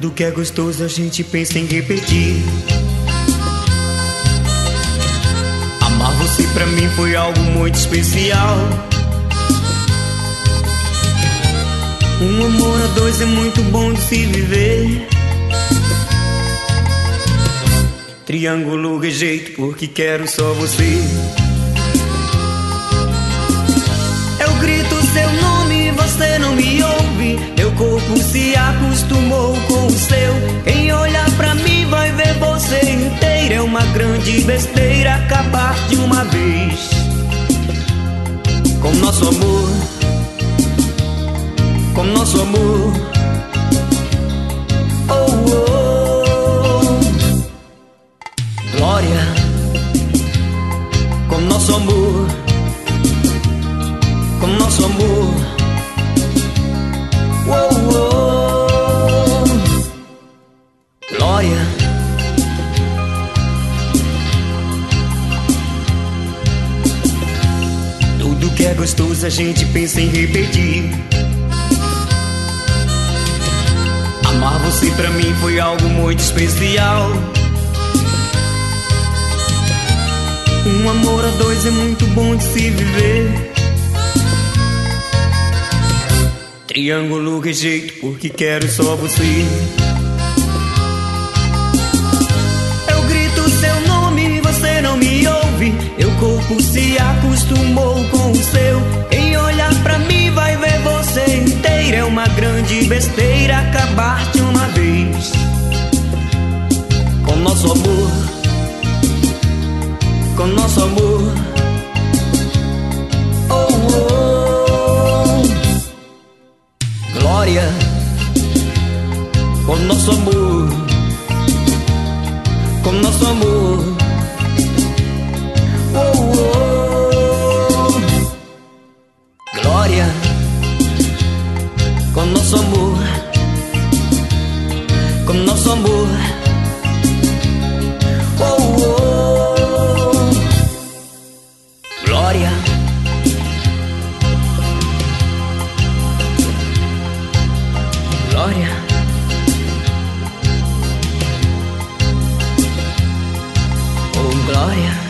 Tudo que é gostoso a gente pensa em repetir. Amar você pra mim foi algo muito especial. Um amor a dois é muito bom de se viver. Triângulo rejeito porque quero só você. Eu grito seu nome grande besteira acabar de uma vez com nosso amor. Com nosso amor. Oh, oh. Glória. Com nosso amor. Com nosso amor. Que é gostoso a gente pensa em repetir. Amar você pra mim foi algo muito especial. Um amor a dois é muito bom de se viver. Triângulo rejeito porque quero só você. Acostumou com o seu. Quem olhar pra mim vai ver você inteira. É uma grande besteira acabar de uma vez com nosso amor. Com nosso amor. Oh, oh. Glória com nosso amor. Com nosso amor. glória com nosso amor, com nosso amor. Oh, oh. Glória. Glória. Oh, glória.